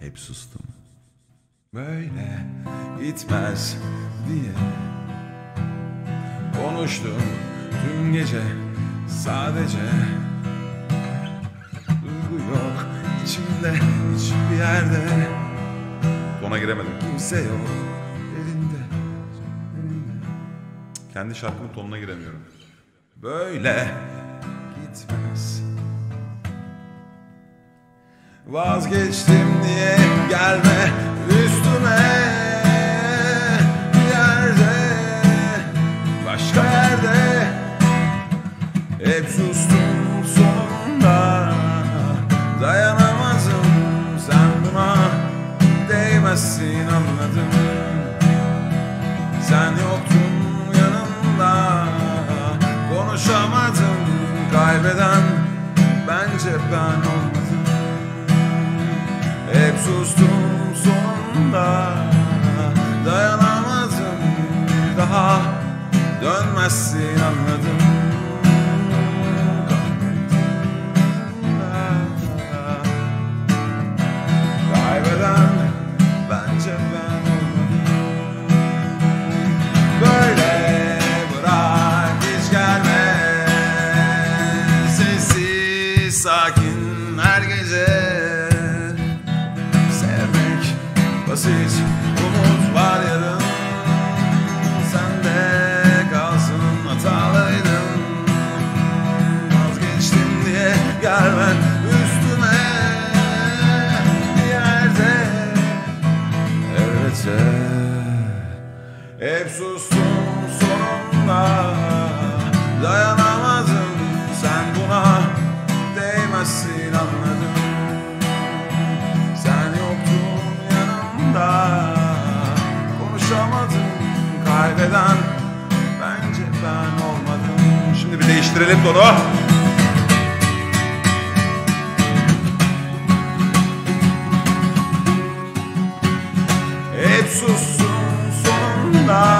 hep sustum. Böyle gitmez diye konuştum tüm gece sadece duygu yok içimde hiçbir yerde Tona giremedim. Kimse yok elinde, elinde. Kendi şarkımın tonuna giremiyorum. Böyle gitmez. Vazgeçtim diye gelme üstüme. Bir yerde başka yerde. Hep sustum sonunda. Dayanamazım sen buna. Değmezsin anladım. Sen yoktun yanımda. Konuşamadım kaybeden. Bence ben olmadım daha Dönmezsin anladım. Kaybeden bence ben gelmen üstüme yerde. Elbette Hep sustum sonunda. Dayanamadım sen buna değmezsin anladım. Sen yoktun yanımda Konuşamadım kaybeden Bence ben olmadım. Şimdi bir değiştirelim tonu Jesus sonuna